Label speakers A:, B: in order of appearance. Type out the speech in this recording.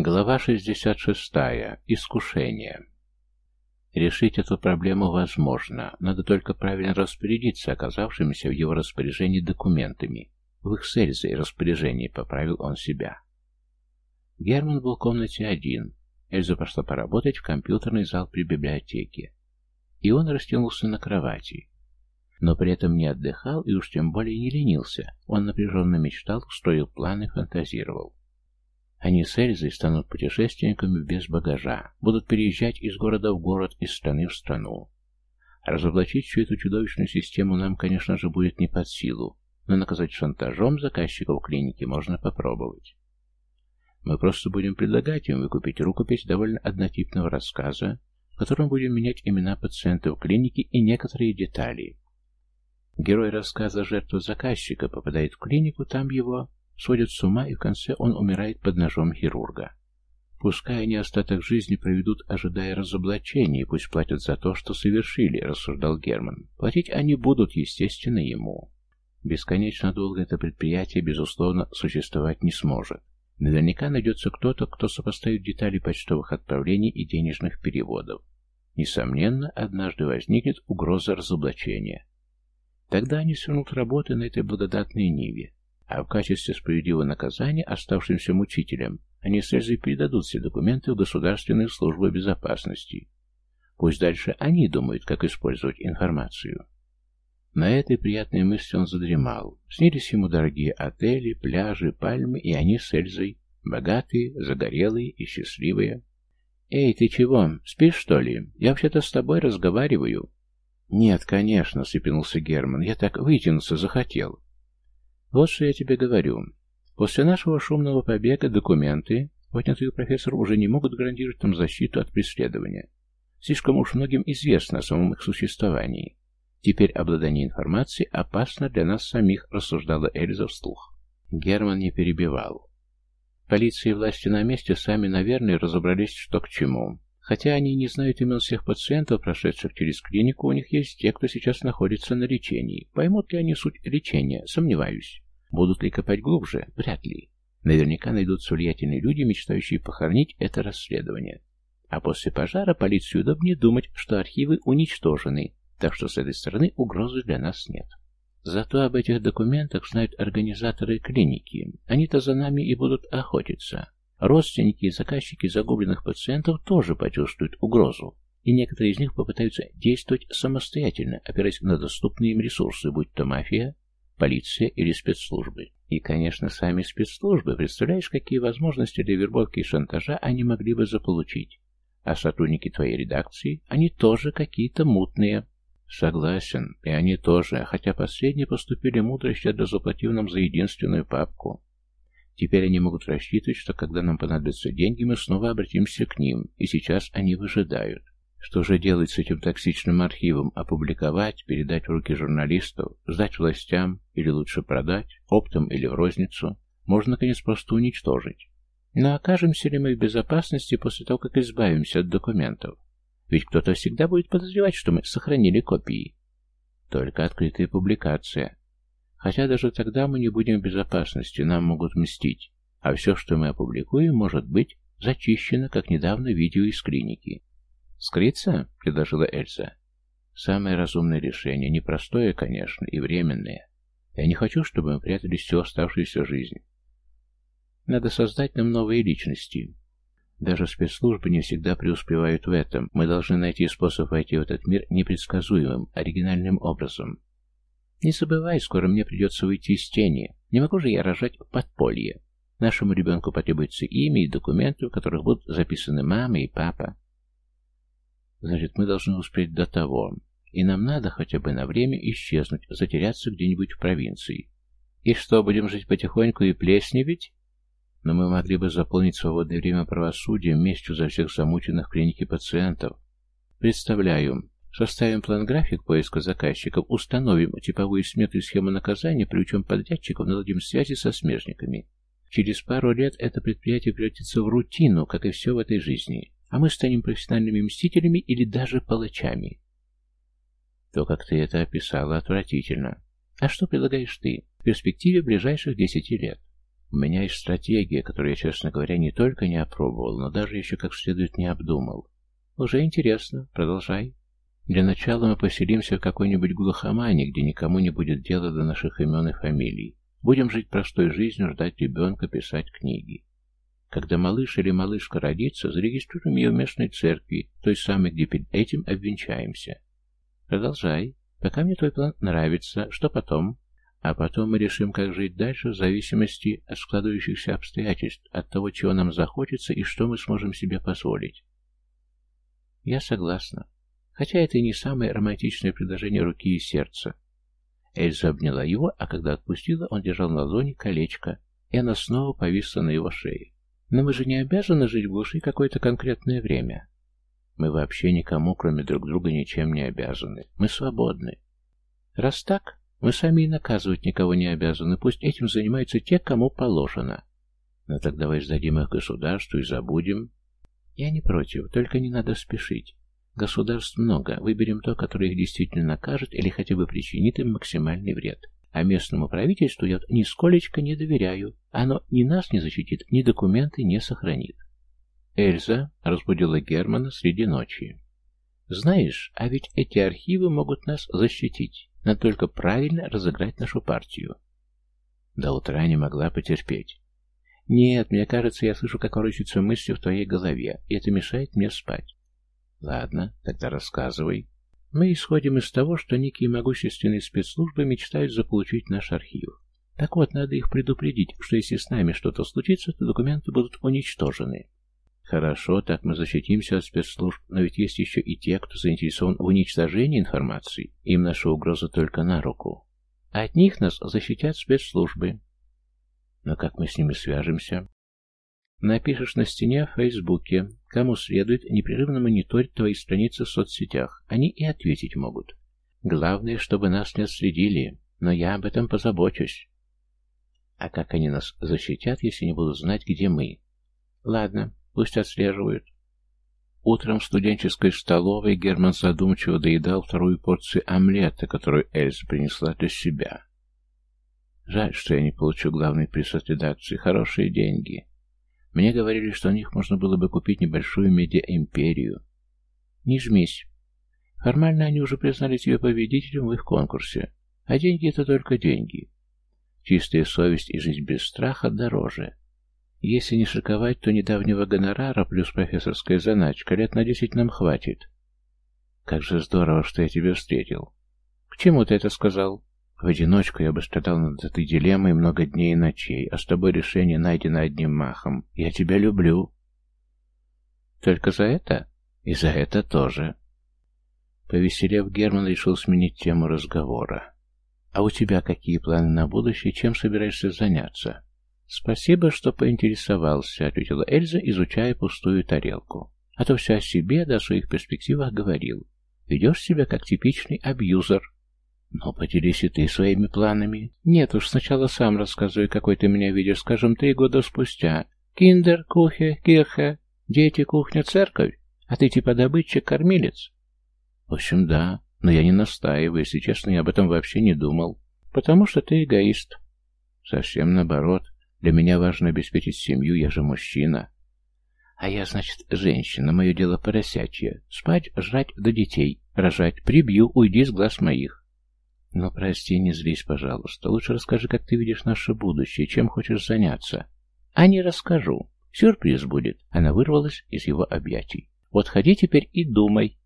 A: Глава 66. Искушение. Решить эту проблему возможно, надо только правильно распорядиться оказавшимися в его распоряжении документами. В их с распоряжении поправил он себя. Герман был в комнате один. Эльза пошла поработать в компьютерный зал при библиотеке. И он растянулся на кровати. Но при этом не отдыхал и уж тем более не ленился. Он напряженно мечтал, строил планы, фантазировал. Они с Эльзой станут путешественниками без багажа, будут переезжать из города в город, из страны в страну. Разоблачить всю эту чудовищную систему нам, конечно же, будет не под силу, но наказать шантажом заказчиков клиники можно попробовать. Мы просто будем предлагать им выкупить рукопись довольно однотипного рассказа, в котором будем менять имена пациентов клиники и некоторые детали. Герой рассказа жертва заказчика попадает в клинику, там его сводят с ума, и в конце он умирает под ножом хирурга. Пускай они остаток жизни проведут, ожидая разоблачения, пусть платят за то, что совершили, рассуждал Герман. Платить они будут, естественно, ему. Бесконечно долго это предприятие, безусловно, существовать не сможет. Наверняка найдется кто-то, кто сопоставит детали почтовых отправлений и денежных переводов. Несомненно, однажды возникнет угроза разоблачения. Тогда они свернут работы на этой благодатной ниве а в качестве справедливого наказания оставшимся мучителям они с Эльзой передадут все документы в Государственную службу безопасности. Пусть дальше они думают, как использовать информацию. На этой приятной мысли он задремал. Снились ему дорогие отели, пляжи, пальмы, и они с Эльзой, богатые, загорелые и счастливые. «Эй, ты чего, спишь, что ли? Я вообще-то с тобой разговариваю». «Нет, конечно», — сыпинулся Герман, — «я так вытянуться захотел». Вот что я тебе говорю. После нашего шумного побега документы, поднятые профессор, уже не могут гарантировать нам защиту от преследования. Слишком уж многим известно о самом их существовании. Теперь обладание информацией опасно для нас самих, рассуждала Эльза вслух. Герман не перебивал. Полиция и власти на месте сами, наверное, разобрались, что к чему. Хотя они не знают имен всех пациентов, прошедших через клинику, у них есть те, кто сейчас находится на лечении. Поймут ли они суть лечения? Сомневаюсь. Будут ли копать глубже? Вряд ли. Наверняка найдутся влиятельные люди, мечтающие похоронить это расследование. А после пожара полиции удобнее думать, что архивы уничтожены, так что с этой стороны угрозы для нас нет. Зато об этих документах знают организаторы клиники. Они-то за нами и будут охотиться. Родственники и заказчики загубленных пациентов тоже почувствуют угрозу, и некоторые из них попытаются действовать самостоятельно, опираясь на доступные им ресурсы, будь то мафия, полиция или спецслужбы. И, конечно, сами спецслужбы, представляешь, какие возможности для вербовки и шантажа они могли бы заполучить. А сотрудники твоей редакции, они тоже какие-то мутные. Согласен, и они тоже, хотя последние поступили мудро, щедро заплатив нам за единственную папку. Теперь они могут рассчитывать, что когда нам понадобятся деньги, мы снова обратимся к ним, и сейчас они выжидают. Что же делать с этим токсичным архивом? Опубликовать, передать в руки журналистов, сдать властям или лучше продать, оптом или в розницу? Можно, наконец, просто уничтожить. Но окажемся ли мы в безопасности после того, как избавимся от документов? Ведь кто-то всегда будет подозревать, что мы сохранили копии. Только открытая публикация. Хотя даже тогда мы не будем в безопасности, нам могут мстить. А все, что мы опубликуем, может быть зачищено, как недавно видео из клиники. «Скрыться?» — предложила Эльза. «Самое разумное решение. Непростое, конечно, и временное. Я не хочу, чтобы мы прятались всю оставшуюся жизнь. Надо создать нам новые личности. Даже спецслужбы не всегда преуспевают в этом. Мы должны найти способ войти в этот мир непредсказуемым, оригинальным образом. Не забывай, скоро мне придется выйти из тени. Не могу же я рожать в подполье. Нашему ребенку потребуется имя и документы, в которых будут записаны мама и папа. Значит, мы должны успеть до того. И нам надо хотя бы на время исчезнуть, затеряться где-нибудь в провинции. И что, будем жить потихоньку и плесневеть? Но мы могли бы заполнить свободное время правосудием, местью за всех замученных в пациентов. Представляю, Составим план-график поиска заказчиков, установим типовую смету и схему наказания, привлечем подрядчиков, наладим связи со смежниками. Через пару лет это предприятие превратится в рутину, как и все в этой жизни, а мы станем профессиональными мстителями или даже палачами. То, как ты это описала, отвратительно. А что предлагаешь ты в перспективе ближайших десяти лет? У меня есть стратегия, которую я, честно говоря, не только не опробовал, но даже еще как следует не обдумал. Уже интересно. Продолжай. Для начала мы поселимся в какой-нибудь глухомане, где никому не будет дела до наших имен и фамилий. Будем жить простой жизнью, ждать ребенка, писать книги. Когда малыш или малышка родится, зарегистрируем ее в местной церкви, той самой, где перед этим обвенчаемся. Продолжай. Пока мне твой план нравится. Что потом? А потом мы решим, как жить дальше, в зависимости от складывающихся обстоятельств, от того, чего нам захочется и что мы сможем себе позволить. Я согласна. Хотя это и не самое романтичное предложение руки и сердца. Эльза обняла его, а когда отпустила, он держал на ладони колечко, и она снова повисла на его шее. Но мы же не обязаны жить в глуши какое-то конкретное время. Мы вообще никому, кроме друг друга, ничем не обязаны. Мы свободны. Раз так, мы сами и наказывать никого не обязаны, пусть этим занимаются те, кому положено. Но так давай сдадим их государству и забудем. Я не против, только не надо спешить. Государств много, выберем то, которое их действительно накажет или хотя бы причинит им максимальный вред. А местному правительству я нисколечко не доверяю. Оно ни нас не защитит, ни документы не сохранит. Эльза разбудила Германа среди ночи. «Знаешь, а ведь эти архивы могут нас защитить. Надо только правильно разыграть нашу партию. До утра не могла потерпеть. Нет, мне кажется, я слышу, как ворочаются мысли в твоей голове, и это мешает мне спать. Ладно, тогда рассказывай. Мы исходим из того, что некие могущественные спецслужбы мечтают заполучить наш архив. Так вот, надо их предупредить, что если с нами что-то случится, то документы будут уничтожены. Хорошо, так мы защитимся от спецслужб, но ведь есть еще и те, кто заинтересован в уничтожении информации. Им наша угроза только на руку. А от них нас защитят спецслужбы. Но как мы с ними свяжемся? Напишешь на стене в Фейсбуке, кому следует непрерывно мониторить твои страницы в соцсетях. Они и ответить могут. Главное, чтобы нас не отследили, но я об этом позабочусь. А как они нас защитят, если не будут знать, где мы? Ладно, Пусть отслеживают. Утром в студенческой столовой Герман задумчиво доедал вторую порцию омлета, которую Эльза принесла для себя. Жаль, что я не получу главный приз от редакции. Хорошие деньги. Мне говорили, что на них можно было бы купить небольшую медиа-империю. Не жмись. Формально они уже признали тебя победителем в их конкурсе. А деньги — это только деньги. Чистая совесть и жизнь без страха дороже. Если не шиковать, то недавнего гонорара плюс профессорская заначка лет на десять нам хватит. Как же здорово, что я тебя встретил. К чему ты это сказал? В одиночку я бы страдал над этой дилеммой много дней и ночей, а с тобой решение найдено одним махом. Я тебя люблю. Только за это? И за это тоже. Повеселев, Герман решил сменить тему разговора. А у тебя какие планы на будущее, чем собираешься заняться? «Спасибо, что поинтересовался», — ответила Эльза, изучая пустую тарелку. «А то все о себе, да о своих перспективах говорил. Ведешь себя как типичный абьюзер». «Ну, поделись и ты своими планами». «Нет уж, сначала сам рассказывай, какой ты меня видишь, скажем, три года спустя. Киндер, кухе, кирхе, дети, кухня, церковь, а ты типа добытчик-кормилец». «В общем, да, но я не настаиваю, если честно, я об этом вообще не думал. Потому что ты эгоист». «Совсем наоборот». Для меня важно обеспечить семью, я же мужчина. А я, значит, женщина, мое дело поросячье. Спать, жрать до детей, рожать, прибью, уйди с глаз моих. Но прости, не злись, пожалуйста. Лучше расскажи, как ты видишь наше будущее, чем хочешь заняться. А не расскажу. Сюрприз будет. Она вырвалась из его объятий. Вот ходи теперь и думай.